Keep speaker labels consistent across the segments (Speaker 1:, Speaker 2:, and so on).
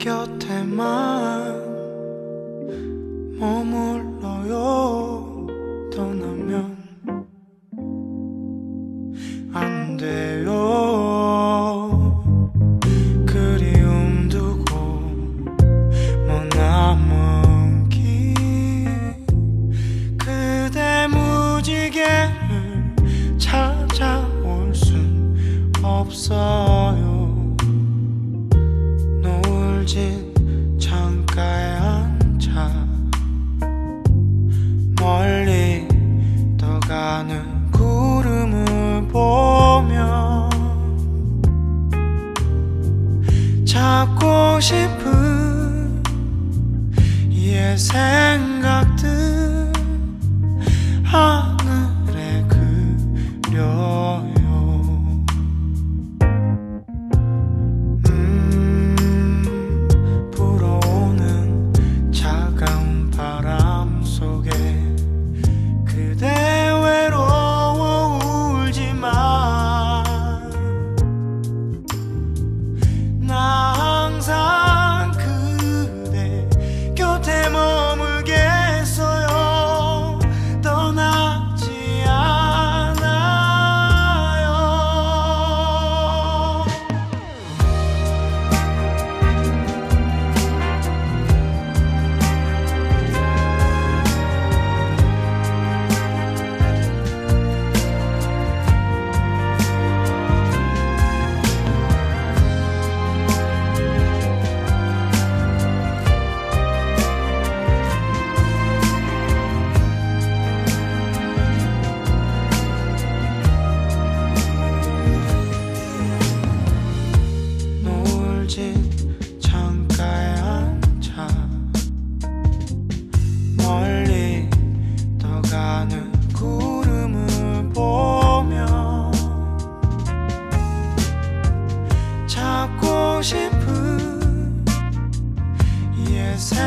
Speaker 1: 곁에만 머물러요. 떠나면 안 돼요. 그리움 두고 뭐 남은 길 그대 무지개를 찾아올 순 없어 진 창가에 앉아 멀리 떠가는 구름을 보며 찾고 싶은 옛 생각들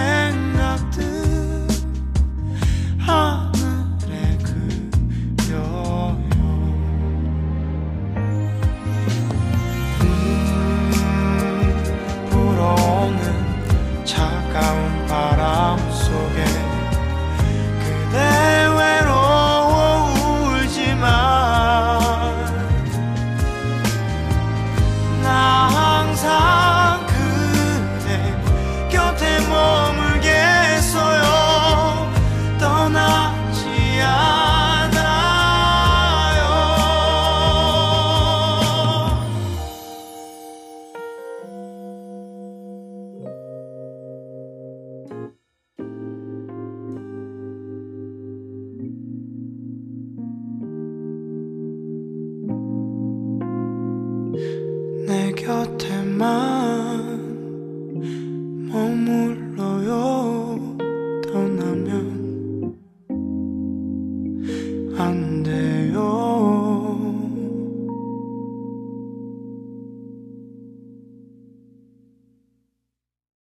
Speaker 1: and 내 곁에만